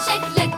شكلك